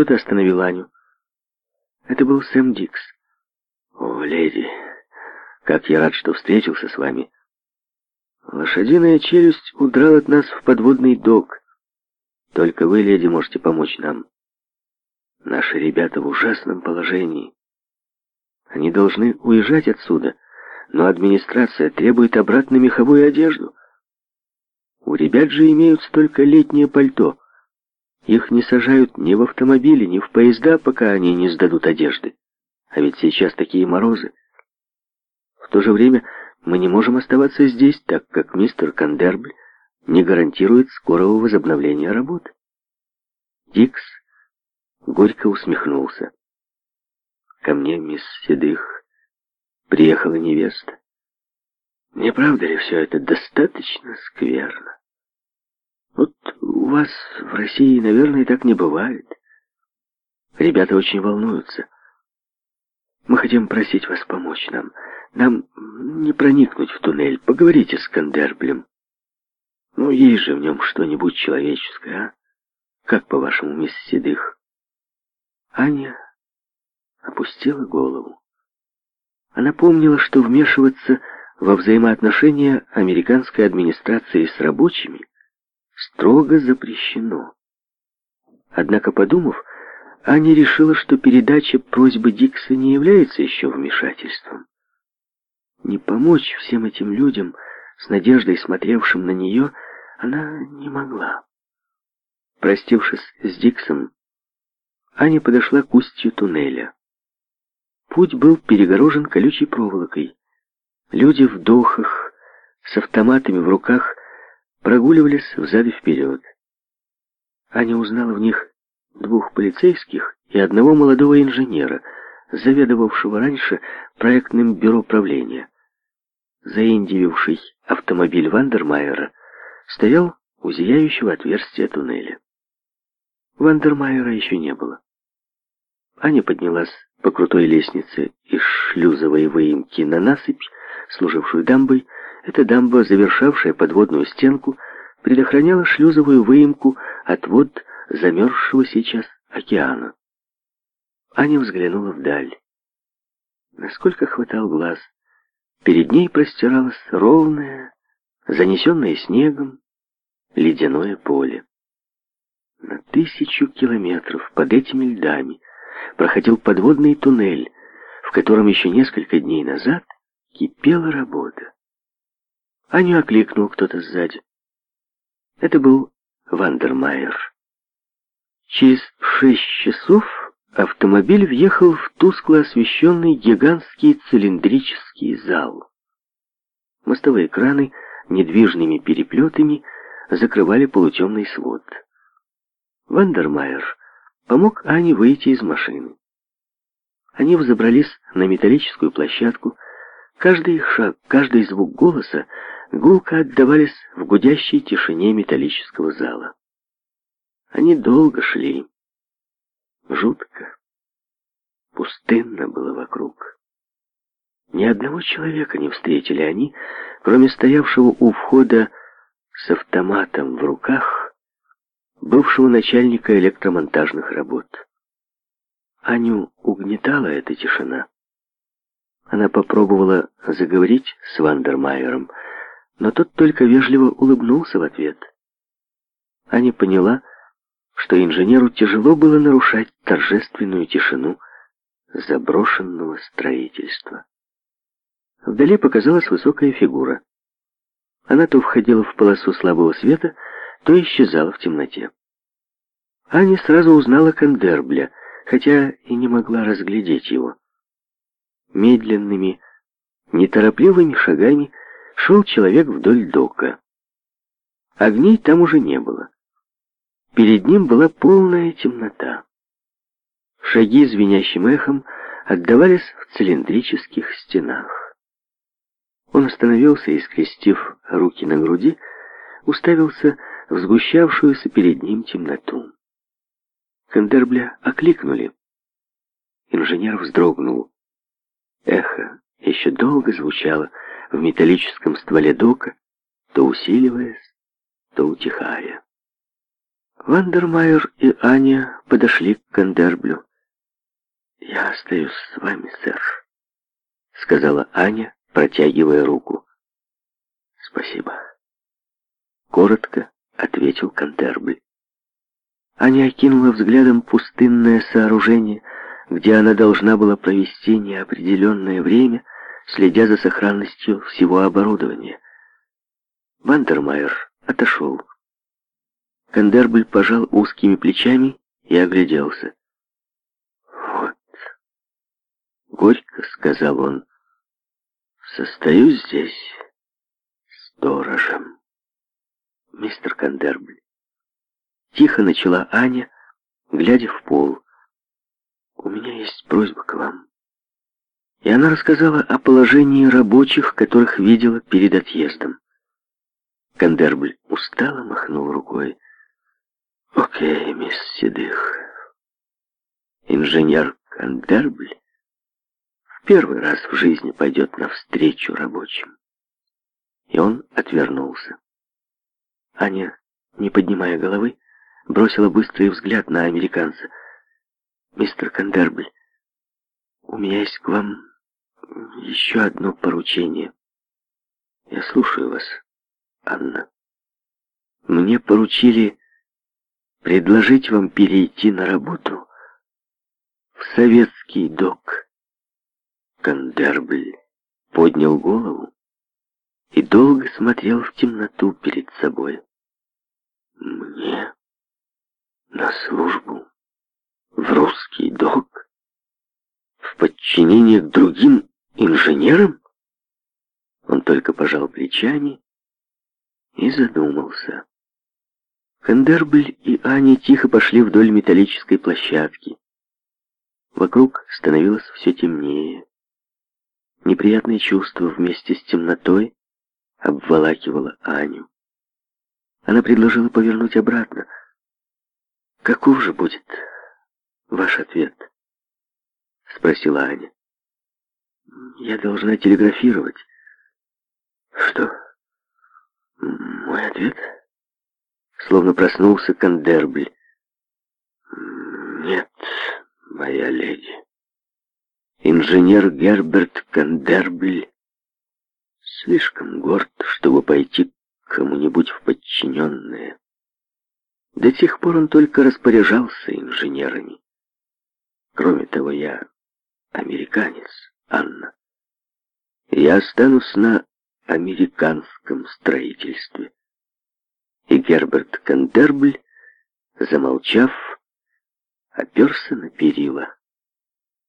Что-то остановило Аню. Это был Сэм Дикс. «О, леди, как я рад, что встретился с вами!» «Лошадиная челюсть удрал от нас в подводный док. Только вы, леди, можете помочь нам. Наши ребята в ужасном положении. Они должны уезжать отсюда, но администрация требует обратно меховую одежду. У ребят же имеются только летнее пальто». Их не сажают ни в автомобили, ни в поезда, пока они не сдадут одежды. А ведь сейчас такие морозы. В то же время мы не можем оставаться здесь, так как мистер Кандербль не гарантирует скорого возобновления работ. Дикс горько усмехнулся. Ко мне, мисс Седых, приехала невеста. Не правда ли все это достаточно скверно? Вот у вас в России, наверное, так не бывает. Ребята очень волнуются. Мы хотим просить вас помочь нам. Нам не проникнуть в туннель. Поговорите с Кандерблем. Ну, есть же в нем что-нибудь человеческое, а? Как, по-вашему, мисс Седых? Аня опустила голову. Она помнила, что вмешиваться во взаимоотношения американской администрации с рабочими строго запрещено. Однако, подумав, Аня решила, что передача просьбы Дикса не является еще вмешательством. Не помочь всем этим людям, с надеждой смотревшим на нее, она не могла. Простившись с Диксом, Аня подошла к устью туннеля. Путь был перегорожен колючей проволокой. Люди в дохах, с автоматами в руках, прогуливались взад и вперед. Аня узнала в них двух полицейских и одного молодого инженера, заведовавшего раньше проектным бюро правления. Заиндививший автомобиль Вандермайера стоял у зияющего отверстия туннеля. Вандермайера еще не было. Аня поднялась по крутой лестнице из шлюзовой выемки на насыпь, служившую дамбой, эта дамба, завершавшая подводную стенку, предохраняла шлюзовую выемку от вод замерзшего сейчас океана. Аня взглянула вдаль. Насколько хватал глаз, перед ней простиралось ровное, занесенное снегом, ледяное поле. На тысячу километров под этими льдами проходил подводный туннель, в котором еще несколько дней назад кипела работа. Аню окликнул кто-то сзади. Это был Вандермайер. Через шесть часов автомобиль въехал в тускло освещенный гигантский цилиндрический зал. Мостовые краны недвижными переплетами закрывали полутемный свод. Вандермайер помог Ане выйти из машины. Они взобрались на металлическую площадку. Каждый их шаг, каждый звук голоса гулко отдавались в гудящей тишине металлического зала. Они долго шли. Жутко. Пустынно было вокруг. Ни одного человека не встретили они, кроме стоявшего у входа с автоматом в руках бывшего начальника электромонтажных работ. Аню угнетала эта тишина. Она попробовала заговорить с Вандермайером, но тот только вежливо улыбнулся в ответ. Аня поняла, что инженеру тяжело было нарушать торжественную тишину заброшенного строительства. Вдали показалась высокая фигура. Она то входила в полосу слабого света, то исчезала в темноте. Аня сразу узнала Кандербля, хотя и не могла разглядеть его. Медленными, неторопливыми шагами шел человек вдоль дока. Огней там уже не было. Перед ним была полная темнота. Шаги звенящим эхом отдавались в цилиндрических стенах. Он остановился и, скрестив руки на груди, уставился в сгущавшуюся перед ним темноту. Кандербля окликнули. Инженер вздрогнул. Эхо еще долго звучало, в металлическом стволе дока, то усиливаясь, то утихая. Вандермайер и Аня подошли к Кандерблю. «Я остаюсь с вами, сэр», — сказала Аня, протягивая руку. «Спасибо», — коротко ответил Кандербль. Аня окинула взглядом пустынное сооружение, где она должна была провести неопределенное время, следя за сохранностью всего оборудования. Вандермайер отошел. Кандербль пожал узкими плечами и огляделся. «Вот», — горько сказал он, — «состою здесь сторожем». «Мистер Кандербль», — тихо начала Аня, глядя в пол, — «у меня есть просьба к вам» и она рассказала о положении рабочих, которых видела перед отъездом. Кандербль устало махнул рукой. «Окей, мисс Седых». Инженер Кандербль в первый раз в жизни пойдет навстречу рабочим. И он отвернулся. Аня, не поднимая головы, бросила быстрый взгляд на американца. «Мистер Кандербль, у меня есть к вам еще одно поручение. Я слушаю вас, Анна. Мне поручили предложить вам перейти на работу в советский док. Кандербль поднял голову и долго смотрел в темноту перед собой. Мне на службу в русский док? В подчинение к другим Инженером? Он только пожал плечами и задумался. Кандербль и Аня тихо пошли вдоль металлической площадки. Вокруг становилось все темнее. Неприятное чувство вместе с темнотой обволакивало Аню. Она предложила повернуть обратно. «Каков же будет ваш ответ?» — спросила Аня. Я должна телеграфировать. Что? Мой ответ? Словно проснулся Кандербль. Нет, моя леди. Инженер Герберт Кандербль слишком горд, чтобы пойти к кому-нибудь в подчиненное. До сих пор он только распоряжался инженерами. Кроме того, я американец. Анна. «Я останусь на американском строительстве». И Герберт Кандербль, замолчав, оперся на перила.